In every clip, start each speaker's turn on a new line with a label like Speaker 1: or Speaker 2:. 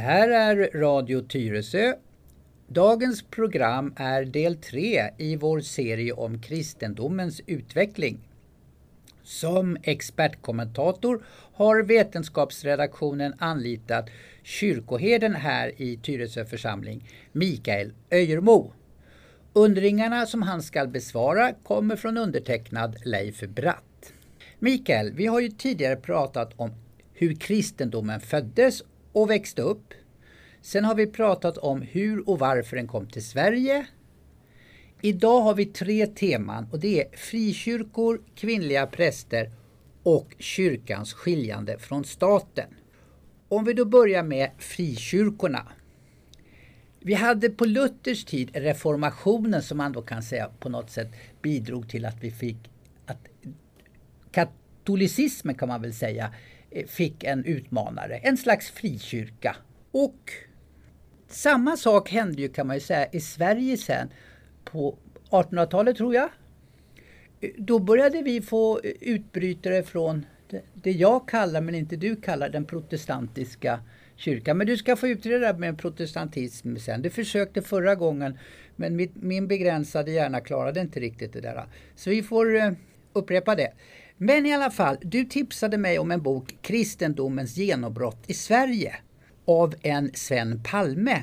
Speaker 1: Det här är Radio Tyresö. Dagens program är del 3 i vår serie om kristendomens utveckling. Som expertkommentator har Vetenskapsredaktionen anlitat kyrkoherden här i Tyresö församling, Mikael Öjermo. Undringarna som han ska besvara kommer från undertecknad Leif Bratt. Mikael, vi har ju tidigare pratat om hur kristendomen föddes och växte upp. Sen har vi pratat om hur och varför den kom till Sverige. Idag har vi tre teman och det är frikyrkor, kvinnliga präster och kyrkans skiljande från staten. Om vi då börjar med frikyrkorna. Vi hade på Luthers tid reformationen som man då kan säga på något sätt bidrog till att vi fick att katolicismen kan man väl säga eh, fick en utmanare, en slags frikyrka. Och samma sak hände ju kan man ju säga i Sverige sen på 1800-talet tror jag. Då började vi få utbrytare från det jag kallar, men inte du kallar, den protestantiska kyrkan. Men du ska få utreda med protestantism sen. Du försökte förra gången, men mitt, min begränsade hjärna klarade inte riktigt det där. Så vi får uh, upprepa det. Men i alla fall, du tipsade mig om en bok, Kristendomens genombrott i Sverige, av en Sven Palme.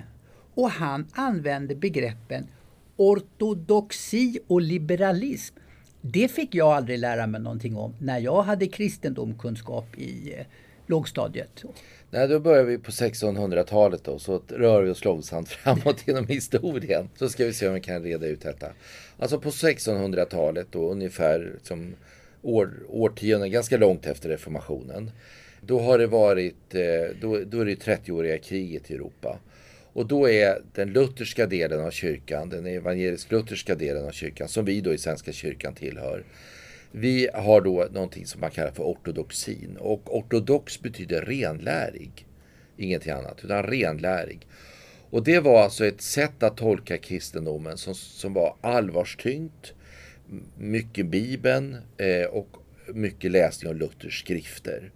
Speaker 1: Och han använde begreppen ortodoxi och liberalism. Det fick jag aldrig lära mig någonting om när jag hade kristendomkunskap i eh, lågstadiet.
Speaker 2: Nej, då börjar vi på 1600-talet då, så rör vi oss långsamt framåt genom historien. Så ska vi se om vi kan reda ut detta. Alltså på 1600-talet då ungefär som år, årtionden, ganska långt efter reformationen. Då har det varit, eh, då, då är det 30-åriga kriget i Europa. Och då är den lutherska delen av kyrkan, den evangelisk-lutherska delen av kyrkan, som vi då i Svenska kyrkan tillhör. Vi har då någonting som man kallar för ortodoxin. Och ortodox betyder renlärig. Ingenting annat, utan renlärig. Och det var alltså ett sätt att tolka kristendomen som, som var allvarstyngt, mycket Bibeln eh, och mycket läsning av Luthers skrifter.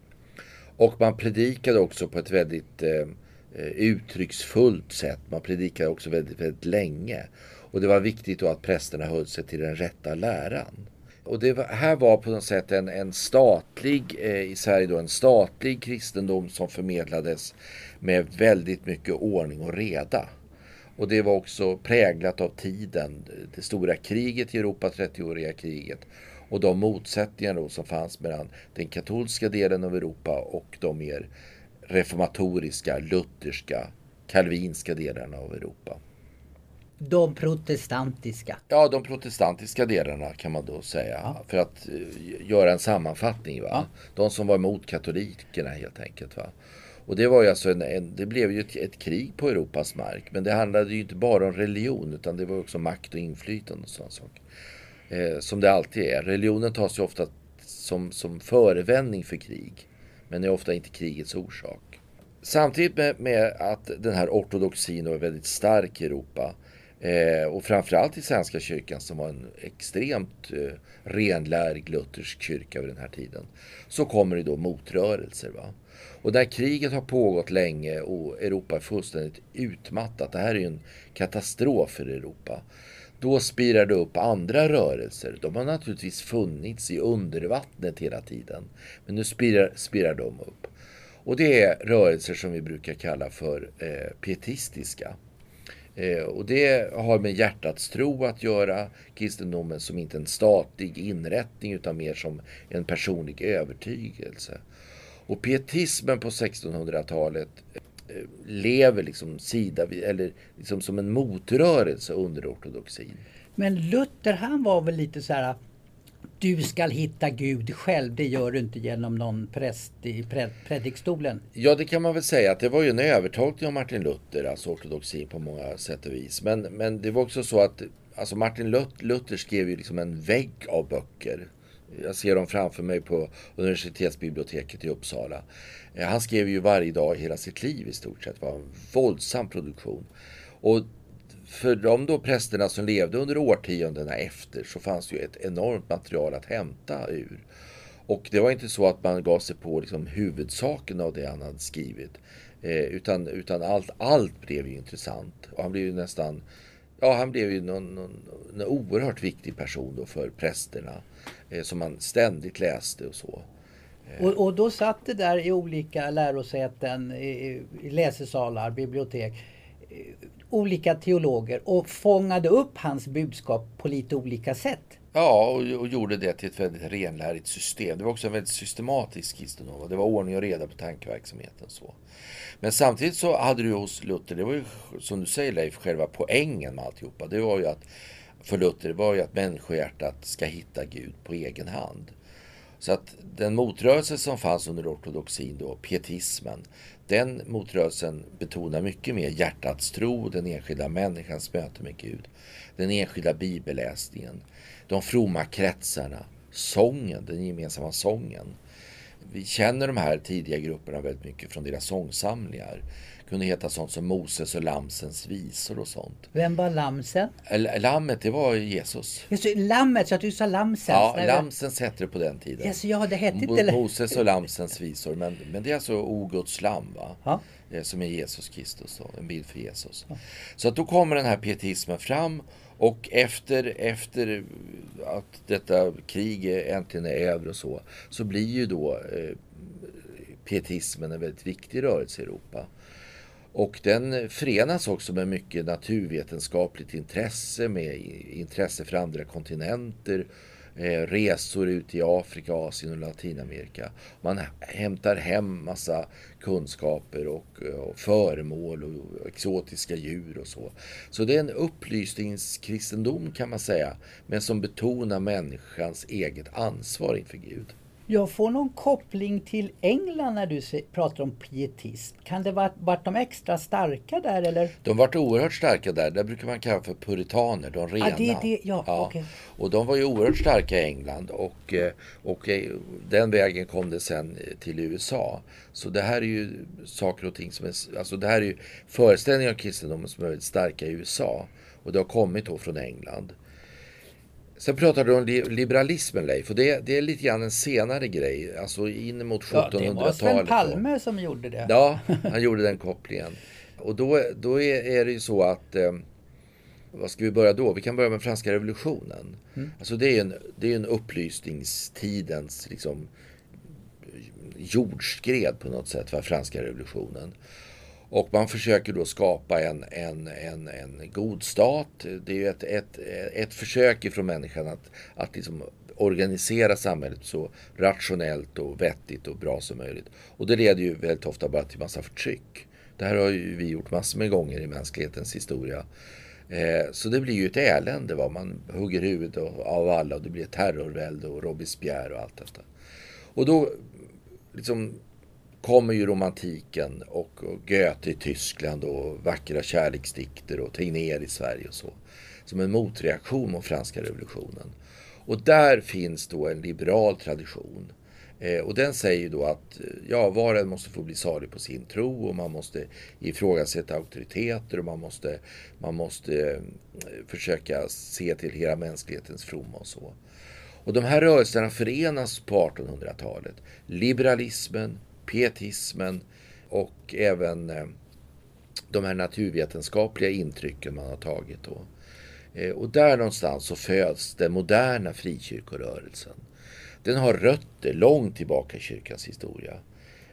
Speaker 2: Och man predikade också på ett väldigt eh, eh, uttrycksfullt sätt. Man predikade också väldigt, väldigt länge. Och det var viktigt då att prästerna höll sig till den rätta läran. Och det var, här var på något sätt en, en statlig, eh, i Sverige då, en statlig kristendom som förmedlades med väldigt mycket ordning och reda. Och det var också präglat av tiden. Det stora kriget i Europa, 30-åriga kriget. Och de motsättningar då som fanns mellan den katolska delen av Europa och de mer reformatoriska, lutherska, kalvinska delarna av Europa.
Speaker 1: De protestantiska?
Speaker 2: Ja, de protestantiska delarna kan man då säga. Ja. För att uh, göra en sammanfattning. Va? Ja. De som var emot katolikerna helt enkelt. Va? Och det var ju alltså en, en det blev ju ett, ett, krig på Europas mark. Men det handlade ju inte bara om religion utan det var också makt och inflytande och sådana saker. Eh, som det alltid är. Religionen tas ju ofta som, som förevändning för krig. Men är ofta inte krigets orsak. Samtidigt med, med att den här ortodoxin var väldigt stark i Europa eh, och framförallt i Svenska kyrkan som var en extremt eh, renlärig luthersk kyrka vid den här tiden. Så kommer det då motrörelser. Va? Och där kriget har pågått länge och Europa är fullständigt utmattat. Det här är ju en katastrof för Europa. Då spirar det upp andra rörelser. De har naturligtvis funnits i undervattnet hela tiden. Men nu spirar, spirar de upp. Och det är rörelser som vi brukar kalla för eh, pietistiska. Eh, och det har med hjärtats tro att göra. Kristendomen som inte en statlig inrättning utan mer som en personlig övertygelse. Och pietismen på 1600-talet lever liksom sida eller liksom som en motrörelse under ortodoxin.
Speaker 1: Men Luther han var väl lite så här du skall hitta Gud själv, det gör du inte genom någon präst i predikstolen.
Speaker 2: Ja, det kan man väl säga att det var ju en övertolkning av Martin Luther, alltså ortodoxin på många sätt och vis. Men, men det var också så att alltså Martin Luther skrev ju liksom en vägg av böcker jag ser dem framför mig på universitetsbiblioteket i Uppsala. Eh, han skrev ju varje dag hela sitt liv i stort sett. Det var en våldsam produktion. Och för de då prästerna som levde under årtiondena efter så fanns det ju ett enormt material att hämta ur. Och det var inte så att man gav sig på liksom huvudsaken av det han hade skrivit. Eh, utan utan allt, allt blev ju intressant. Och han blev ju nästan Ja, han blev ju någon, någon, en oerhört viktig person då för prästerna. Eh, som man ständigt läste och så.
Speaker 1: Och, och, då satt det där i olika lärosäten, i, i läsesalar, bibliotek, eh, olika teologer och fångade upp hans budskap på lite olika sätt.
Speaker 2: Ja, och, och gjorde det till ett väldigt renlärigt system. Det var också en väldigt systematisk kristendom. Det var ordning och reda på tankeverksamheten. Så. Men samtidigt så hade du hos Luther, det var ju som du säger Leif, själva poängen med alltihopa. Det var ju att, för Luther, var ju att människohjärtat ska hitta Gud på egen hand. Så att den motrörelse som fanns under ortodoxin då, pietismen, den motrörelsen betonar mycket mer hjärtats tro, den enskilda människans möte med Gud, den enskilda bibelläsningen, de fromma kretsarna, sången, den gemensamma sången. Vi känner de här tidiga grupperna väldigt mycket från deras sångsamlingar. Kunde heta sånt som Moses och Lamsens visor och sånt.
Speaker 1: Vem var Lamsen?
Speaker 2: Lammet, det var Jesus.
Speaker 1: Just, lammet, så att du sa Lamsens?
Speaker 2: Ja, Lamsens hette det på den tiden.
Speaker 1: Yes, ja, det hette inte
Speaker 2: Moses och Lamsens visor. Men, men det är alltså oguds lam, va? Ja. Som är Jesus Kristus, då, en bild för Jesus. Ja. Så att då kommer den här pietismen fram och efter, efter att detta krig äntligen är över och så, så blir ju då eh, pietismen en väldigt viktig rörelse i Europa. Och den förenas också med mycket naturvetenskapligt intresse, med intresse för andra kontinenter eh, resor ut i Afrika, Asien och Latinamerika. Man hämtar hem massa kunskaper och, eh, och föremål och exotiska djur och så. Så det är en upplysningskristendom kan man säga, men som betonar människans eget ansvar inför Gud.
Speaker 1: Jag får någon koppling till England när du pratar om pietism. Kan det varit, varit de extra starka där eller?
Speaker 2: De varit oerhört starka där. Det brukar man kalla för puritaner, de rena.
Speaker 1: Ah, det, det, ja, ja. Okay.
Speaker 2: Och de var ju oerhört starka i England och, eh, och eh, den vägen kom det sen till USA. Så det här är ju saker och ting som är, alltså det här är ju föreställningar om kristendomen som är väldigt starka i USA. Och det har kommit då från England. Sen pratar du om liberalismen Leif och det, det är lite grann en senare grej. Alltså in mot 1700-talet. Ja, det var
Speaker 1: Sven Palme som gjorde det.
Speaker 2: Ja, han gjorde den kopplingen. Och då, då är, det ju så att eh, vad ska vi börja då? Vi kan börja med franska revolutionen. Mm. Alltså det är en, det är en upplysningstidens liksom, jordskred på något sätt, va? franska revolutionen. Och man försöker då skapa en, en, en, en god stat. Det är ju ett, ett, ett försök från människan att, att liksom organisera samhället så rationellt och vettigt och bra som möjligt. Och det leder ju väldigt ofta bara till massa förtryck. Det här har ju vi gjort massor med gånger i mänsklighetens historia. Eh, så det blir ju ett elände. Va? Man hugger huvudet av alla och det blir terrorvälde och Robespierre och allt detta. Och då liksom kommer ju romantiken och, och Goethe i Tyskland och vackra kärleksdikter och Tegnér i Sverige och så. Som en motreaktion mot franska revolutionen. Och där finns då en liberal tradition. Eh, och den säger då att eh, ja, var och en måste få bli salig på sin tro och man måste ifrågasätta auktoriteter och man måste, man måste eh, försöka se till hela mänsklighetens fromma och så. Och de här rörelserna förenas på 1800-talet. Liberalismen, pietismen och även eh, de här naturvetenskapliga intrycken man har tagit. Då. Eh, och där någonstans så föds den moderna frikyrkorörelsen. Den har rötter långt tillbaka i kyrkans historia.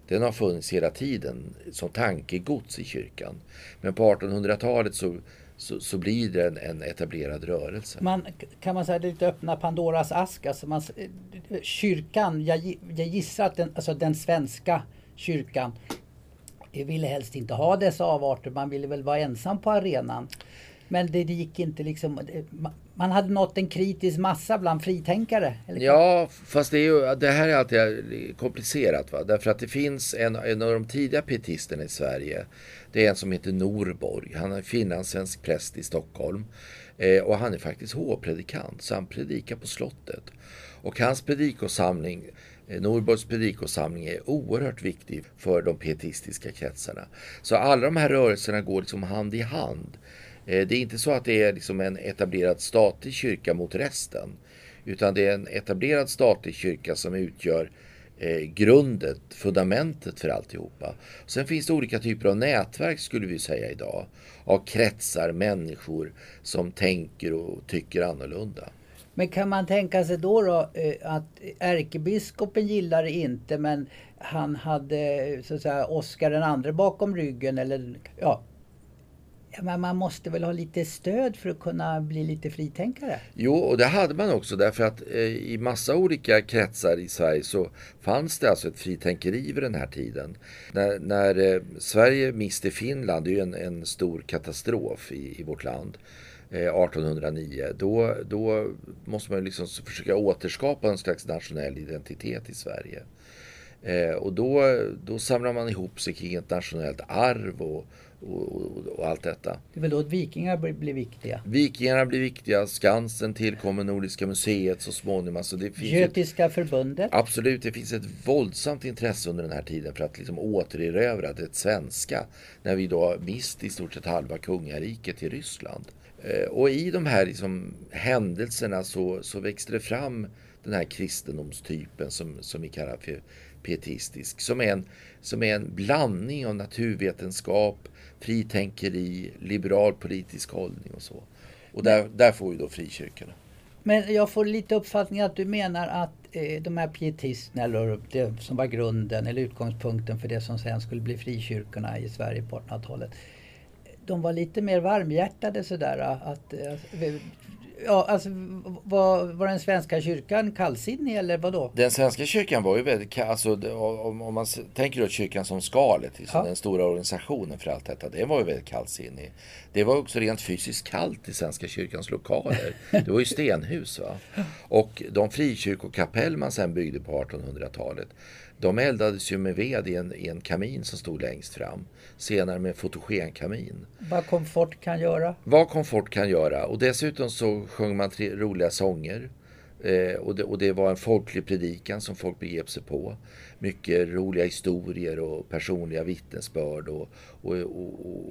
Speaker 2: Den har funnits hela tiden som tankegods i kyrkan. Men på 1800-talet så, så, så, blir det en, en, etablerad rörelse.
Speaker 1: Man, kan man säga lite öppna Pandoras ask? Alltså man, kyrkan, jag, jag gissar att den, alltså den svenska kyrkan eh, ville helst inte ha dessa avarter. Man ville väl vara ensam på arenan. Men det, det gick inte liksom. Man hade nått en kritisk massa bland fritänkare.
Speaker 2: Eller? Ja, fast det, är ju, det här är alltid komplicerat. Va? Därför att det finns en, en av de tidiga pietisterna i Sverige. Det är en som heter Norborg. Han är finlandssvensk präst i Stockholm. Eh, och han är faktiskt hovpredikant, så han predikar på slottet. Och hans predikosamling eh, Norborgs predikosamling är oerhört viktig för de pietistiska kretsarna. Så alla de här rörelserna går liksom hand i hand. Eh, det är inte så att det är liksom en etablerad statlig kyrka mot resten. Utan det är en etablerad statlig kyrka som utgör eh, grundet, fundamentet för alltihopa. Sen finns det olika typer av nätverk skulle vi säga idag. Av kretsar, människor som tänker och tycker annorlunda.
Speaker 1: Men kan man tänka sig då, då eh, att ärkebiskopen gillar det inte men han hade så att säga Oscar den andre bakom ryggen eller ja, men man måste väl ha lite stöd för att kunna bli lite fritänkare?
Speaker 2: Jo, och det hade man också därför att eh, i massa olika kretsar i Sverige så fanns det alltså ett fritänkeri vid den här tiden. När, när eh, Sverige miste Finland, det är ju en, en stor katastrof i, i vårt land. Eh, 1809, då, då måste man liksom försöka återskapa en slags nationell identitet i Sverige. Eh, och då, då samlar man ihop sig kring ett nationellt arv och, och, och, och, allt detta.
Speaker 1: Det är väl då att vikingar blir, blir viktiga?
Speaker 2: Vikingarna blir viktiga. Skansen tillkommer Nordiska museet så småningom. Alltså det finns
Speaker 1: Götiska ett, förbundet?
Speaker 2: Absolut, det finns ett våldsamt intresse under den här tiden för att liksom återerövra det svenska. När vi då mist i stort sett halva kungariket till Ryssland. Eh, och i de här liksom händelserna så, så växte det fram den här kristendomstypen som, som vi kallar för pietistisk. Som är, en, som är en blandning av naturvetenskap, fritänkeri, liberal politisk hållning och så. Och där, där får ju då frikyrkorna.
Speaker 1: Men jag får lite uppfattning att du menar att eh, de här pietisterna, eller det som var grunden eller utgångspunkten för det som sen skulle bli frikyrkorna i Sverige på 1800-talet de var lite mer varmhjärtade sådär. Eh, att, eh, ja, alltså, var, var den svenska kyrkan kallsinnig eller vadå?
Speaker 2: Den svenska kyrkan var ju väldigt, alltså, om, om man tänker då kyrkan som skalet, liksom, ja. den stora organisationen för allt detta, det var ju väldigt kallsinnig. Det var också rent fysiskt kallt i Svenska kyrkans lokaler. Det var ju stenhus. Va? Och de frikyrkokapell man sen byggde på 1800-talet, de eldades ju med ved i en, i en kamin som stod längst fram. Senare med fotogenkamin.
Speaker 1: Vad komfort kan göra?
Speaker 2: Vad komfort kan göra. Och dessutom så sjöng man tre roliga sånger. Eh, och, det, och, det, var en folklig predikan som folk begrep sig på. Mycket roliga historier och personliga vittnesbörd. Och, och,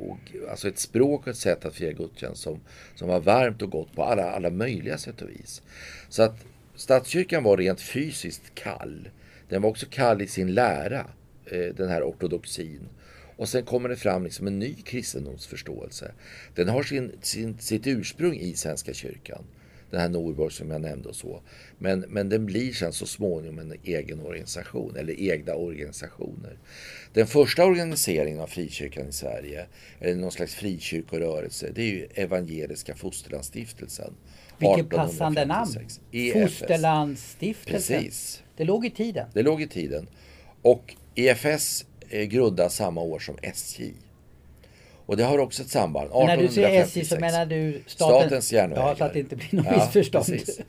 Speaker 2: och, alltså ett språk och ett sätt att fira gudstjänst som, som var varmt och gott på alla, alla möjliga sätt och vis. Så att statskyrkan var rent fysiskt kall. Den var också kall i sin lära, eh, den här ortodoxin. Och sen kommer det fram liksom en ny kristendomsförståelse. Den har sin, sin, sitt ursprung i Svenska kyrkan. Den här Norborg som jag nämnde och så. Men, men den blir sen så småningom en egen organisation eller egna organisationer. Den första organiseringen av frikyrkan i Sverige, eller någon slags frikyrkorörelse, det är ju Evangeliska Fosterlandsstiftelsen.
Speaker 1: Vilket passande namn! EFS. Fosterlandsstiftelsen.
Speaker 2: Precis.
Speaker 1: Det låg i tiden.
Speaker 2: Det låg i tiden. Och EFS grundas samma år som SJ. Och det har också ett samband.
Speaker 1: När du säger SJ så menar du
Speaker 2: staten, Statens järnvägar.
Speaker 1: Ja, så att det inte blir något ja, missförstånd. Precis.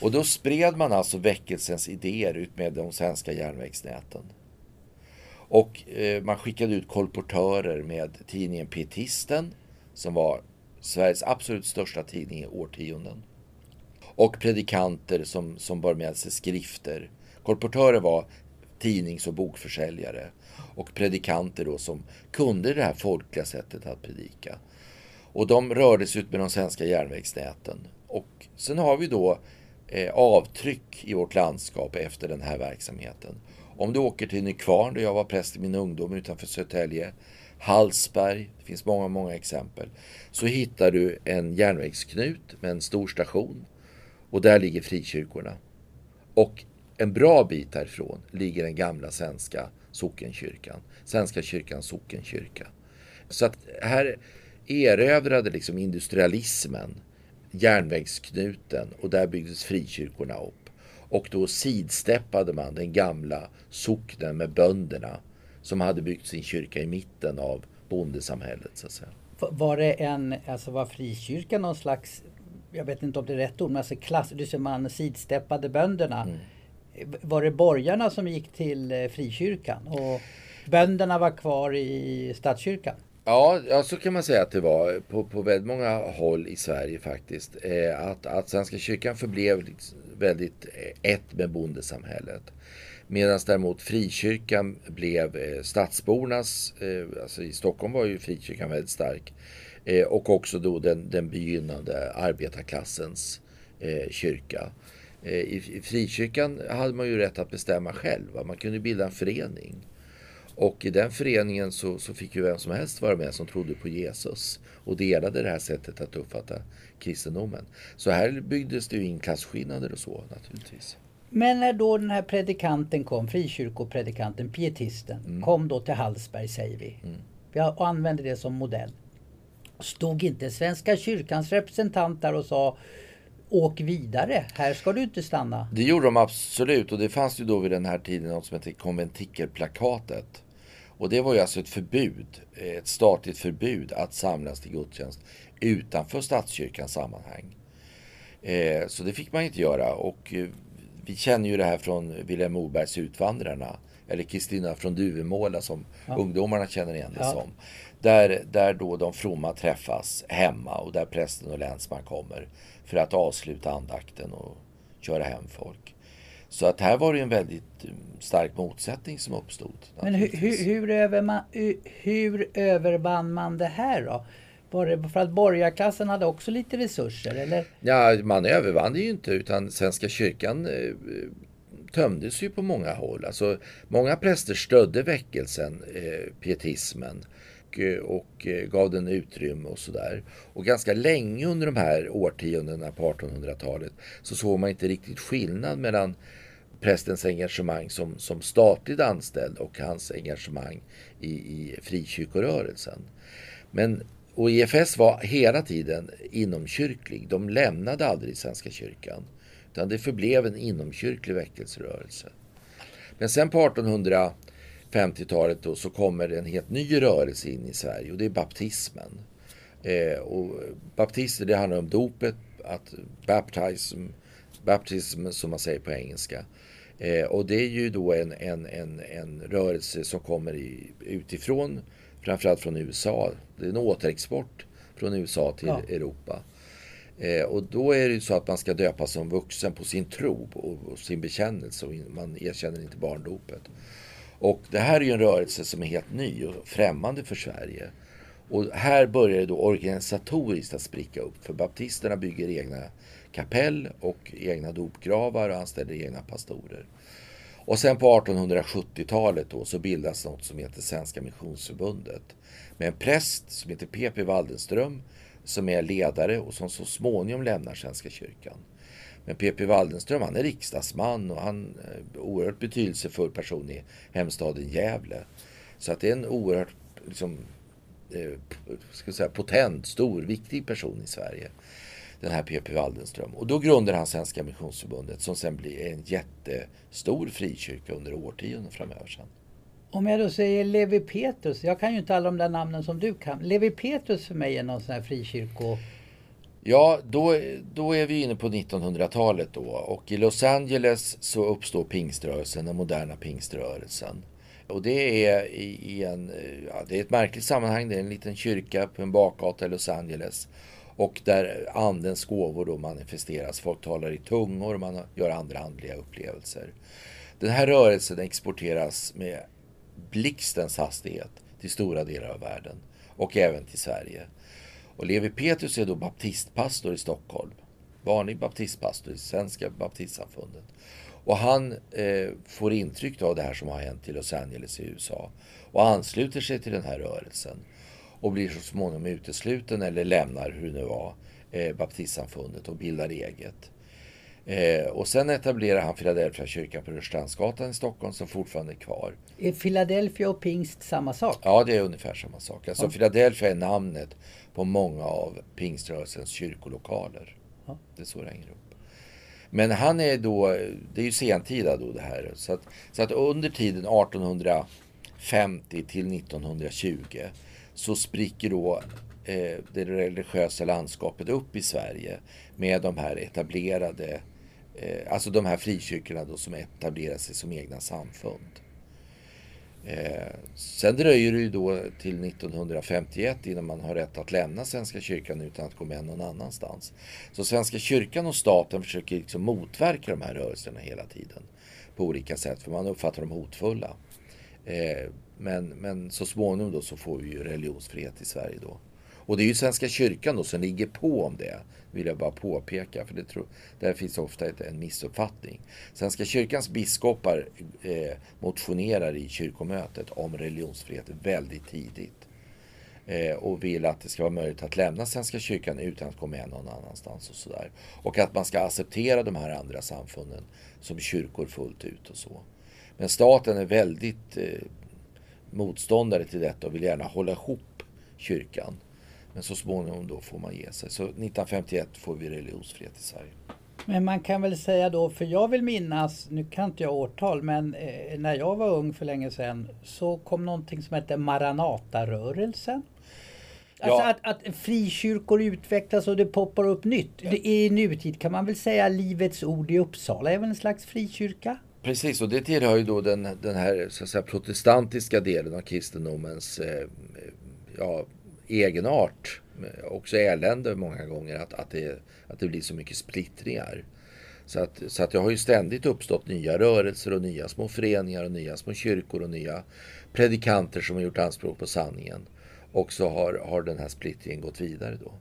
Speaker 2: Och då spred man alltså väckelsens idéer ut med de svenska järnvägsnäten. Och eh, man skickade ut kolportörer med tidningen Pietisten som var Sveriges absolut största tidning i årtionden. Och predikanter som, som bar med sig skrifter. Kolportörer var tidnings och bokförsäljare och predikanter då som kunde det här folkliga sättet att predika. Och de rördes ut med de svenska järnvägsnäten. Och sen har vi då eh, avtryck i vårt landskap efter den här verksamheten. Om du åker till Nykvarn, där jag var präst i min ungdom utanför Södertälje, Hallsberg, det finns många, många exempel, så hittar du en järnvägsknut med en stor station och där ligger frikyrkorna. Och en bra bit därifrån ligger den gamla svenska sockenkyrkan. Svenska kyrkans sockenkyrka. Så att här erövrade liksom industrialismen järnvägsknuten och där byggdes frikyrkorna upp. Och då sidsteppade man den gamla socknen med bönderna som hade byggt sin kyrka i mitten av bondesamhället. Så att säga.
Speaker 1: Var det en, alltså var frikyrkan någon slags, jag vet inte om det är rätt ord, men alltså klass, du ser man sidsteppade bönderna. Mm var det borgarna som gick till eh, frikyrkan och bönderna var kvar i statskyrkan?
Speaker 2: Ja, ja, så kan man säga att det var på, på väldigt många håll i Sverige faktiskt. Eh, att, att Svenska kyrkan förblev väldigt eh, ett med bondesamhället. Medan däremot frikyrkan blev eh, stadsbornas, eh, alltså i Stockholm var ju frikyrkan väldigt stark. Eh, och också då den, den begynnande arbetarklassens eh, kyrka. Eh, I, I frikyrkan hade man ju rätt att bestämma själv. Man kunde bilda en förening. Och i den föreningen så, så fick ju vem som helst vara med som trodde på Jesus och delade det här sättet att uppfatta kristendomen. Så här byggdes det ju in klasskillnader och så naturligtvis.
Speaker 1: Men när då den här predikanten kom, frikyrkopredikanten, pietisten, mm. kom då till Hallsberg säger vi. Mm. Vi använde det som modell. Stod inte Svenska kyrkans representant där och sa Åk vidare, här ska du inte stanna.
Speaker 2: Det gjorde de absolut och det fanns ju då vid den här tiden något som hette konventikelplakatet. Och det var ju alltså ett förbud, ett statligt förbud att samlas till gudstjänst utanför statskyrkans sammanhang. Eh, så det fick man inte göra och eh, vi känner ju det här från Vilhelm Mobergs Utvandrarna. Eller Kristina från Duvemåla som ja. ungdomarna känner igen det ja. som. Där, där då de fromma träffas hemma och där prästen och länsman kommer för att avsluta andakten och köra hem folk. Så att här var det en väldigt mm, stark motsättning som uppstod.
Speaker 1: Men hur, hur, hur, överman, hur övervann man det här då? Var det för att borgarklassen hade också lite resurser? Eller?
Speaker 2: Ja, man övervann det ju inte utan Svenska kyrkan eh, tömdes ju på många håll. Alltså, många präster stödde väckelsen, eh, pietismen och, eh, och eh, gav den utrymme och sådär. Och ganska länge under de här årtiondena på 1800-talet så såg man inte riktigt skillnad mellan prästens engagemang som, som statligt anställd och hans engagemang i, i frikyrkorörelsen. Men och EFS var hela tiden inomkyrklig. De lämnade aldrig Svenska kyrkan. Utan det förblev en inomkyrklig väckelserörelse. Men sen på 1800 1850-talet då så kommer en helt ny rörelse in i Sverige och det är baptismen. Eh, och baptister det handlar om dopet, att baptism, baptism som man säger på engelska. Eh, och det är ju då en, en, en, en rörelse som kommer i, utifrån framförallt från USA. Det är en återexport från USA till ja. Europa. Eh, och då är det ju så att man ska döpas som vuxen på sin tro och, och sin bekännelse och man erkänner inte barndopet. Och det här är ju en rörelse som är helt ny och främmande för Sverige. Och här börjar det då organisatoriskt att spricka upp. För baptisterna bygger egna kapell och egna dopgravar och anställer egna pastorer. Och sen på 1870-talet då så bildas något som heter Svenska Missionsförbundet. Med en präst som heter P.P. Waldenström som är ledare och som så småningom lämnar Svenska kyrkan. Men P.P. Waldenström han är riksdagsman och han är en oerhört betydelsefull person i hemstaden Gävle. Så att det är en oerhört liksom, eh, ska säga, potent, stor, viktig person i Sverige den här P.P. Waldenström. Och då grundar han Svenska Missionsförbundet som sen blir en jättestor frikyrka under årtionden framöver. Sen.
Speaker 1: Om jag då säger Levi Petrus, jag kan ju inte alla de där namnen som du kan. Levi Petrus för mig är någon sån här frikyrko...
Speaker 2: Ja, då, då är vi inne på 1900-talet då och i Los Angeles så uppstår pingströrelsen, den moderna pingströrelsen. Och det är i, i en, ja, det är ett märkligt sammanhang, det är en liten kyrka på en bakgata i Los Angeles. Och där andens gåvor då manifesteras. Folk talar i tungor, man gör andra andliga upplevelser. Den här rörelsen exporteras med blixtens hastighet till stora delar av världen och även till Sverige. Och Levi Petrus är då baptistpastor i Stockholm. Vanlig baptistpastor i Svenska baptistsamfundet. Och han eh, får intryck av det här som har hänt i Los Angeles i USA och ansluter sig till den här rörelsen och blir så småningom utesluten eller lämnar, hur det nu var, eh, baptistsamfundet och bildar eget. Eh, och sen etablerar han Philadelphia kyrkan på Rörstrandsgatan i Stockholm som fortfarande är kvar.
Speaker 1: Är Philadelphia och pingst samma sak?
Speaker 2: Ja, det är ungefär samma sak. Alltså ja. Philadelphia är namnet på många av pingströrelsens kyrkolokaler. Ja. Det är så det hänger ihop. Men han är då, det är ju sentida då det här. Så att, så att under tiden 1850 till 1920 så spricker då eh, det religiösa landskapet upp i Sverige med de här etablerade, eh, alltså de här frikyrkorna då som etablerar sig som egna samfund. Eh, sen dröjer det ju då till 1951 innan man har rätt att lämna Svenska kyrkan utan att gå med någon annanstans. Så Svenska kyrkan och staten försöker liksom motverka de här rörelserna hela tiden på olika sätt för man uppfattar dem hotfulla. Eh, men, men så småningom då så får vi ju religionsfrihet i Sverige då. Och det är ju Svenska kyrkan då som ligger på om det. Vill jag bara påpeka. För det tror, där finns ofta ett, en missuppfattning. Svenska kyrkans biskopar eh, motionerar i kyrkomötet om religionsfrihet väldigt tidigt. Eh, och vill att det ska vara möjligt att lämna Svenska kyrkan utan att gå med någon annanstans och sådär. Och att man ska acceptera de här andra samfunden som kyrkor fullt ut och så. Men staten är väldigt eh, motståndare till detta och vill gärna hålla ihop kyrkan. Men så småningom då får man ge sig. Så 1951 får vi religionsfrihet i Sverige.
Speaker 1: Men man kan väl säga då, för jag vill minnas, nu kan inte jag årtal, men eh, när jag var ung för länge sedan så kom någonting som hette Maranatarörelsen. Alltså
Speaker 2: Ja.
Speaker 1: att, att frikyrkor utvecklas och det poppar upp nytt. Det är I nutid kan man väl säga Livets Ord i Uppsala är väl en slags frikyrka?
Speaker 2: Precis, och det tillhör ju då den, den här så att säga, protestantiska delen av kristendomens eh, ja, egenart. Också elände många gånger att, att, det, att det blir så mycket splittringar. Så att, så att det har ju ständigt uppstått nya rörelser och nya små föreningar och nya små kyrkor och nya predikanter som har gjort anspråk på sanningen. Och så har, har den här splittringen gått vidare då.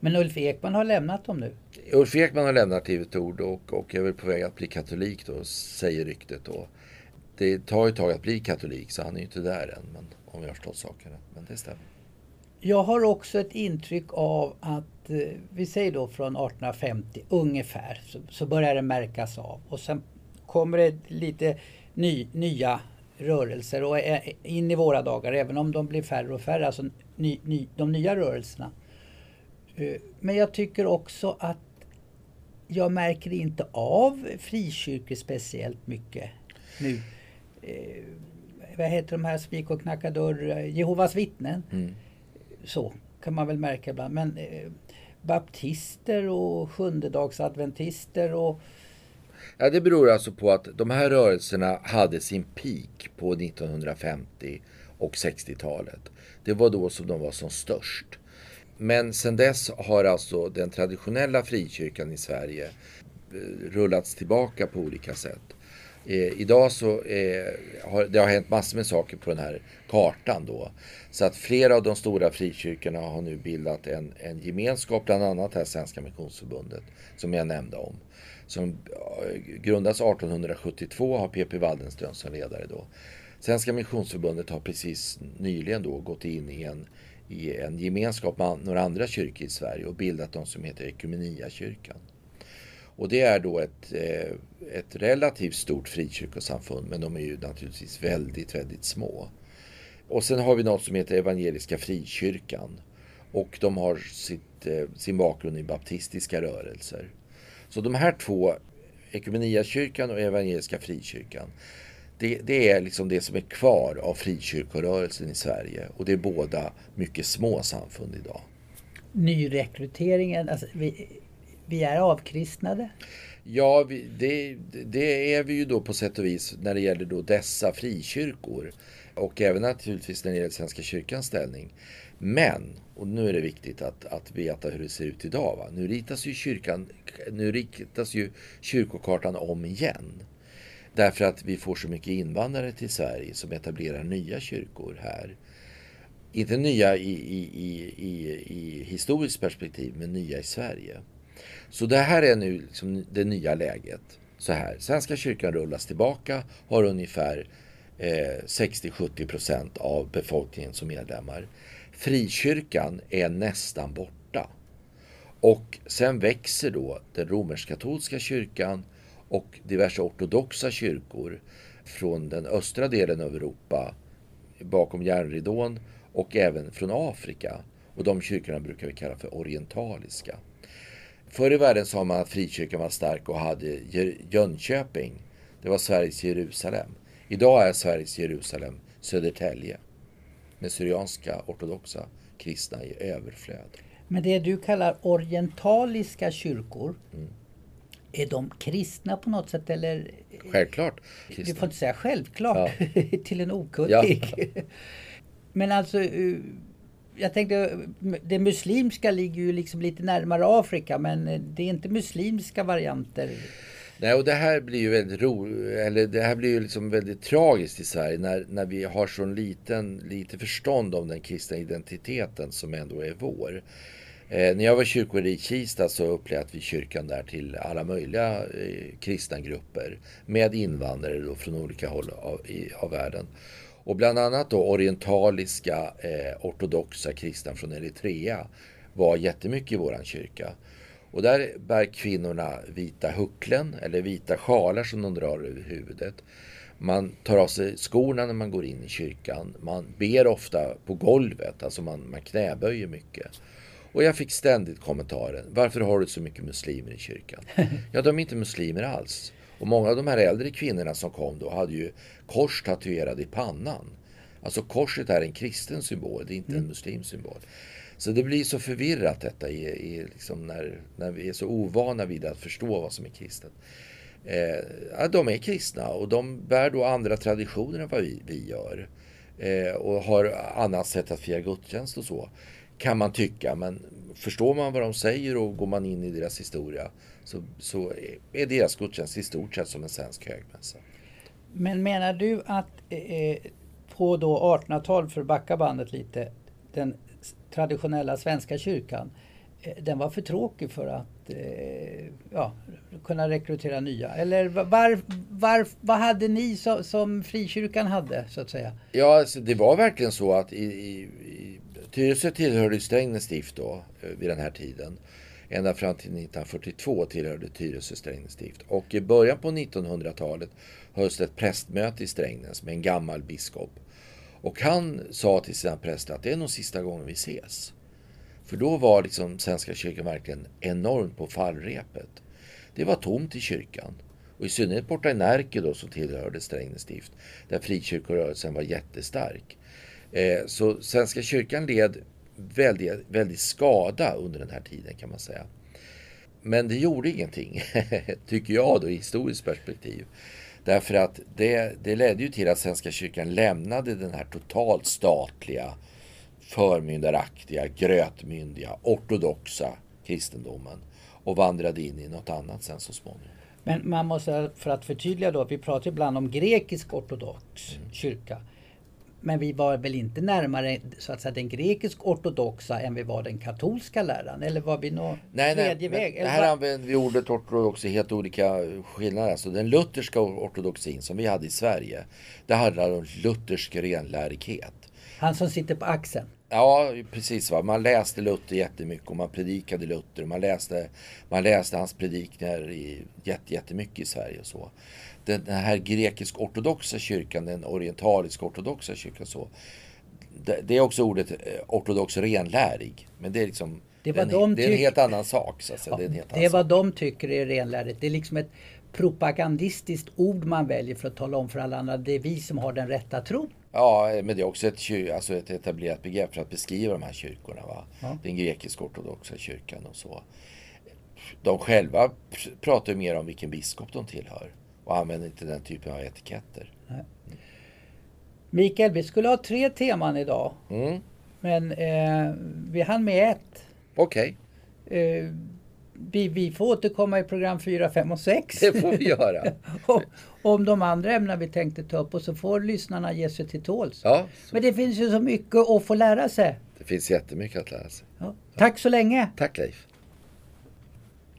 Speaker 1: Men Ulf Ekman har lämnat dem nu.
Speaker 2: Ulf Ekman har lämnat Livets Ord och, och är väl på väg att bli katolik då, säger ryktet då. Det tar ju ett tag att bli katolik så han är ju inte där än, men, om jag har förstått saken rätt. Men det stämmer.
Speaker 1: Jag har också ett intryck av att, eh, vi säger då från 1850 ungefär, så, så börjar det märkas av. Och sen kommer det lite ny, nya rörelser och in i våra dagar, även om de blir färre och färre, alltså ny, ny, de nya rörelserna. Eh, men jag tycker också att jag märker inte av frikyrkor speciellt mycket nu. Eh, vad heter de här som gick och knackade dörr? Jehovas vittnen.
Speaker 2: Mm.
Speaker 1: Så kan man väl märka ibland. Men eh, baptister och sjundedagsadventister och
Speaker 2: Ja, det beror alltså på att de här rörelserna hade sin peak på 1950 och 60-talet. Det var då som de var som störst. Men sen dess har alltså den traditionella frikyrkan i Sverige eh, rullats tillbaka på olika sätt. Eh, idag så eh, har det har hänt massor med saker på den här kartan då. Så att flera av de stora frikyrkorna har nu bildat en, en gemenskap, bland annat här Svenska Missionsförbundet, som jag nämnde om. Som eh, grundas 1872 har P.P. Waldenström som ledare då. Svenska Missionsförbundet har precis nyligen då gått in i en, i en gemenskap med några andra kyrkor i Sverige och bildat de som heter Ekumeniakyrkan. Och det är då ett, eh, ett relativt stort frikyrkosamfund men de är ju naturligtvis väldigt, väldigt små. Och sen har vi något som heter Evangeliska Frikyrkan. Och de har sitt, eh, sin bakgrund i baptistiska rörelser. Så de här två, Ekumeniakyrkan och Evangeliska Frikyrkan, det, det är liksom det som är kvar av frikyrkorörelsen i Sverige. Och det är båda mycket små samfund idag.
Speaker 1: nyrekryteringen. Alltså, vi, vi är avkristnade.
Speaker 2: Ja, vi, det, det är vi ju då på sätt och vis när det gäller då dessa frikyrkor. Och även naturligtvis när det gäller Svenska kyrkans ställning. Men, och nu är det viktigt att, att veta hur det ser ut idag. Va? Nu, ritas ju kyrkan, nu ritas ju kyrkokartan om igen. Därför att vi får så mycket invandrare till Sverige som etablerar nya kyrkor här. Inte nya i, i, i, i, i historiskt perspektiv, men nya i Sverige. Så det här är nu liksom det nya läget. Så här, Svenska kyrkan rullas tillbaka, har ungefär eh, 60-70 procent av befolkningen som medlemmar. Frikyrkan är nästan borta. Och sen växer då den romersk-katolska kyrkan och diverse ortodoxa kyrkor från den östra delen av Europa bakom järnridån och även från Afrika. Och de kyrkorna brukar vi kalla för orientaliska. Förr i världen sa man att frikyrkan var stark och hade Jö- Jönköping. Det var Sveriges Jerusalem. Idag är Sveriges Jerusalem Södertälje. Med syrianska ortodoxa kristna i överflöd.
Speaker 1: Men det du kallar orientaliska kyrkor. Är de kristna på något sätt eller?
Speaker 2: Självklart
Speaker 1: Du
Speaker 2: kristna.
Speaker 1: får inte säga självklart till en okunnig.
Speaker 2: Ja.
Speaker 1: Men alltså, eh, jag tänkte, det muslimska ligger ju liksom lite närmare Afrika men det är inte muslimska varianter.
Speaker 2: Nej, och det här blir ju väldigt ro, eller det här blir ju liksom väldigt tragiskt i Sverige när, när vi har så liten, lite förstånd om den kristna identiteten som ändå är vår. Eh, när jag var kyrkoherde i Kista så upplät vi kyrkan där till alla möjliga eh, kristna grupper med invandrare då från olika håll av, i, av världen. Och bland annat då orientaliska eh, ortodoxa kristna från Eritrea var jättemycket i våran kyrka. Och där bär kvinnorna vita hucklen eller vita sjalar som de drar över huvudet. Man tar av sig skorna när man går in i kyrkan. Man ber ofta på golvet, alltså man, man knäböjer mycket. Och jag fick ständigt kommentaren, varför har du så mycket muslimer i kyrkan? Ja, de är inte muslimer alls. Och många av de här äldre kvinnorna som kom då hade ju kors tatuerade i pannan. Alltså korset är en kristen symbol, det är inte en mm. muslim symbol. Så det blir så förvirrat detta i, i liksom när, när vi är så ovana vid att förstå vad som är kristet. Eh, de är kristna och de bär då andra traditioner än vad vi, vi gör. Eh, och har annat sätt att fira gudstjänst och så. Kan man tycka, men förstår man vad de säger och går man in i deras historia så, så är deras gudstjänst i stort sett som en svensk högmässa.
Speaker 1: Men menar du att eh, på då 1800-talet, för att backa bandet lite, den traditionella svenska kyrkan, eh, den var för tråkig för att eh, ja, kunna rekrytera nya? Eller var, var, vad hade ni så, som frikyrkan hade, så att säga?
Speaker 2: Ja, alltså, det var verkligen så att i, i, i Tyresö tillhörde Strängnäs stift då, eh, vid den här tiden. Ända fram till 1942 tillhörde Tyresö Strängnäs stift. Och i början på 1900-talet hölls det ett prästmöte i Strängnäs med en gammal biskop. Och han sa till sina präster att det är nog sista gången vi ses. För då var liksom Svenska kyrkan verkligen enormt på fallrepet. Det var tomt i kyrkan. Och i synnerhet borta i Närke då som tillhörde Strängnäs stift. Där frikyrkorörelsen var jättestark. Eh, så Svenska kyrkan led väldigt, väldigt skada under den här tiden kan man säga. Men det gjorde ingenting, tycker jag då i historiskt perspektiv. Därför att det, det ledde ju till att Svenska kyrkan lämnade den här totalt statliga, förmyndaraktiga, grötmyndiga, ortodoxa kristendomen och vandrade in i något annat sen så småningom.
Speaker 1: Men man måste, för att förtydliga då, vi pratar ibland om grekisk ortodox mm. kyrka. Men vi var väl inte närmare så att säga, den grekisk ortodoxa än vi var den katolska läran? Eller var vi någon nej, tredje nej, väg?
Speaker 2: Eller här var... använder vi ordet ortodox i helt olika skillnader. Alltså den lutherska ortodoxin som vi hade i Sverige. Det handlar om luthersk renlärighet.
Speaker 1: Han som sitter på axeln?
Speaker 2: Ja, precis. Va? Man läste Luther jättemycket och man predikade Luther. Man läste, man läste hans predikningar jättemycket i Sverige och så den, här grekisk-ortodoxa kyrkan, den orientalisk-ortodoxa kyrkan så. Det, det, är också ordet eh, ortodox renlärig. Men det är liksom det, var en, de det är en helt annan sak. Så ja,
Speaker 1: det är,
Speaker 2: det är
Speaker 1: vad de tycker är renlärigt. Det är liksom ett propagandistiskt ord man väljer för att tala om för alla andra. Det är vi som har den rätta tron.
Speaker 2: Ja, men det är också ett, alltså ett etablerat begrepp för att beskriva de här kyrkorna. Va? Ja. Den grekisk-ortodoxa kyrkan och så. De själva pratar mer om vilken biskop de tillhör och använder inte den typen av etiketter. Nej.
Speaker 1: Mikael, vi skulle ha tre teman idag. Mm. Men eh, vi hann med ett.
Speaker 2: Okej.
Speaker 1: Okay. Eh, vi, vi får återkomma i program 4, 5 och 6.
Speaker 2: Det får vi göra.
Speaker 1: och, om de andra ämnena vi tänkte ta upp och så får lyssnarna ge sig till tåls.
Speaker 2: Ja,
Speaker 1: Men det finns ju så mycket att få lära sig.
Speaker 2: Det finns jättemycket att lära sig.
Speaker 1: Ja. Tack så länge.
Speaker 2: Tack Leif.